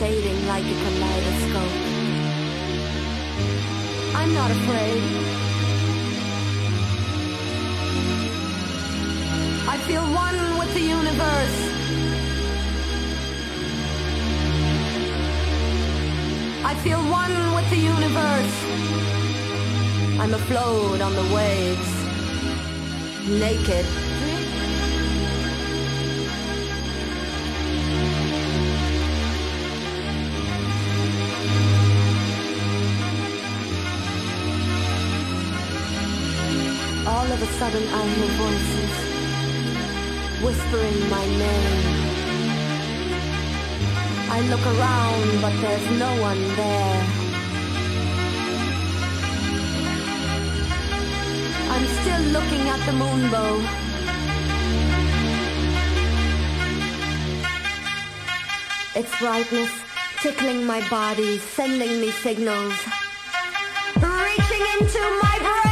rotating like a kaleidoscope. I'm not afraid. I feel one with the universe. I feel one with the universe. I'm afloat on the waves, naked. Sudden, I hear voices whispering my name. I look around, but there's no one there. I'm still looking at the moonbow. Its brightness tickling my body, sending me signals. Reaching into my brain!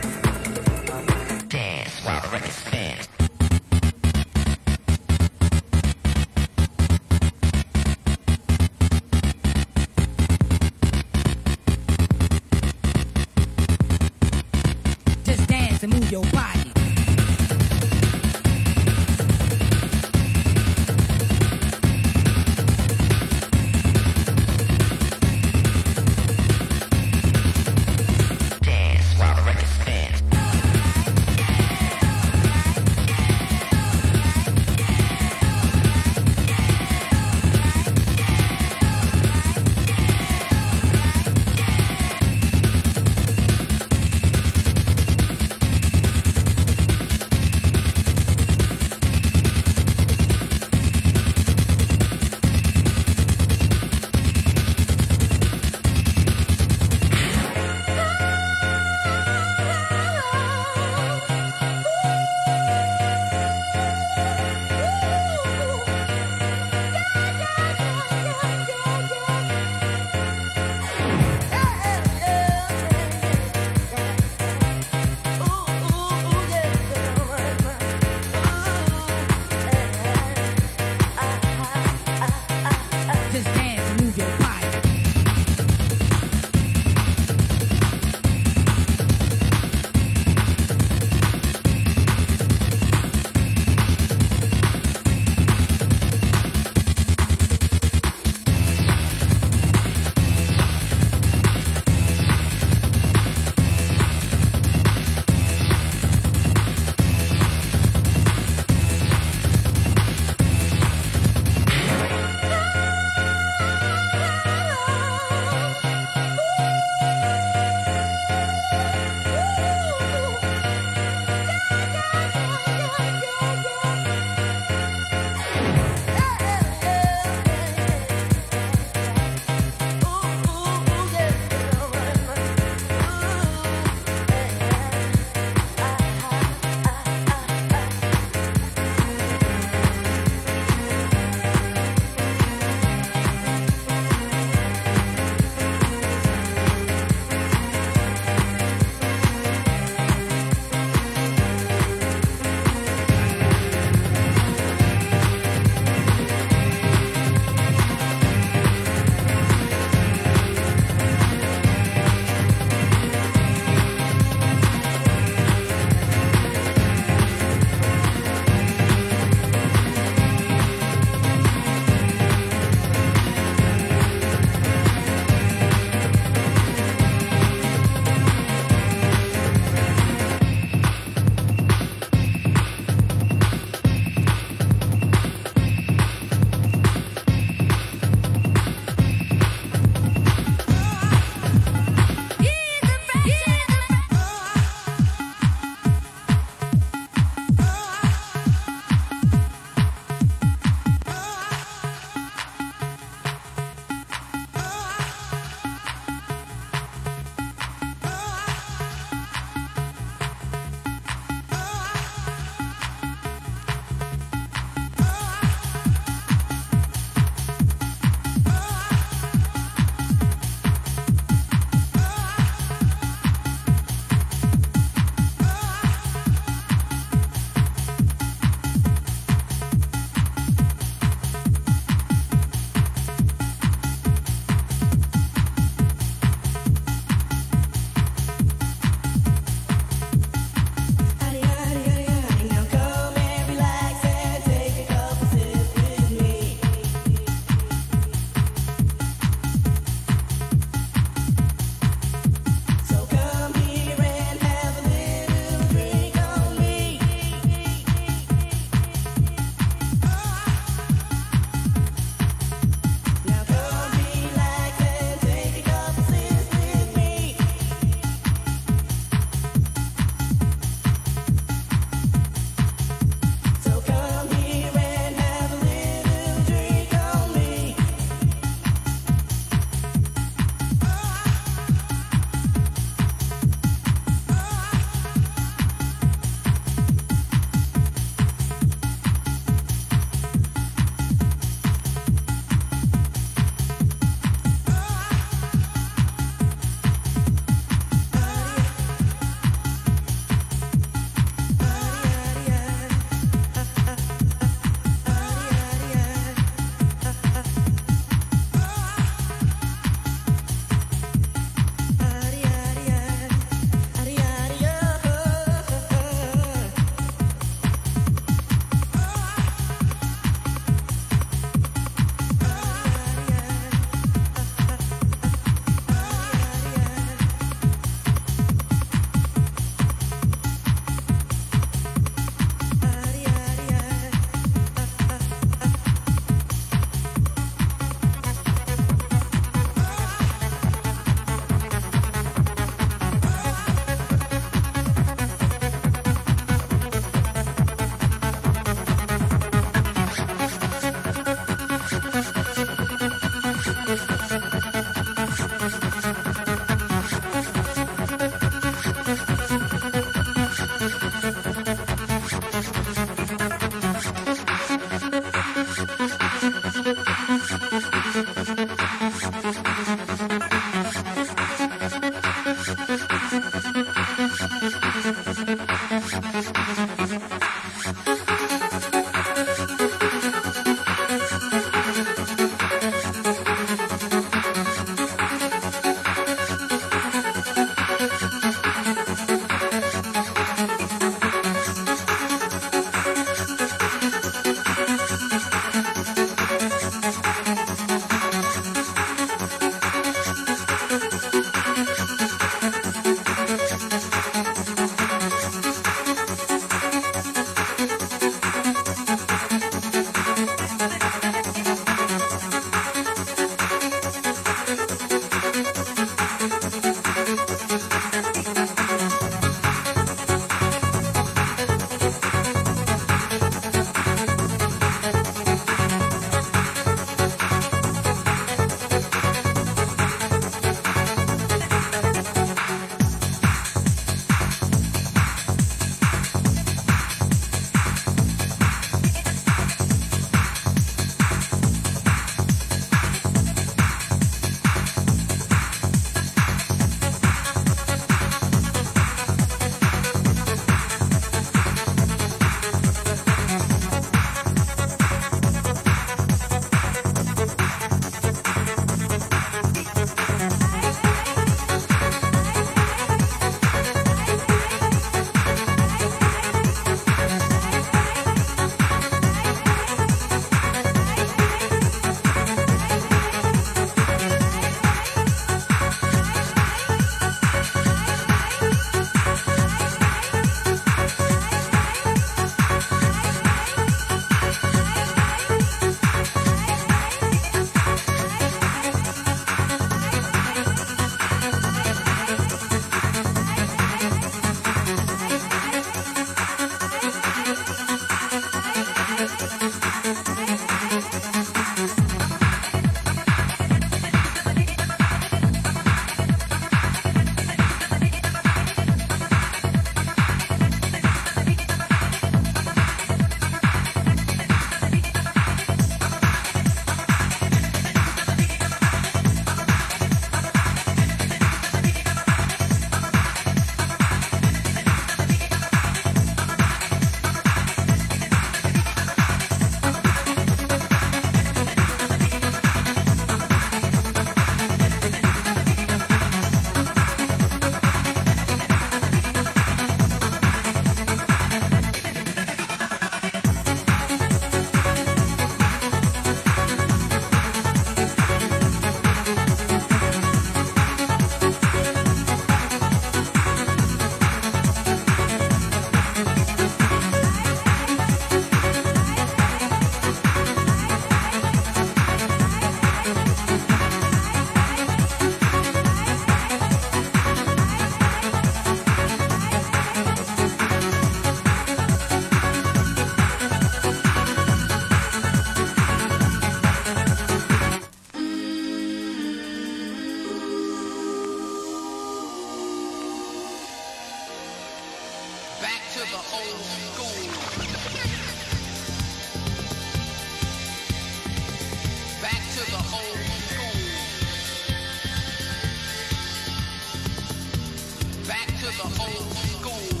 The old school.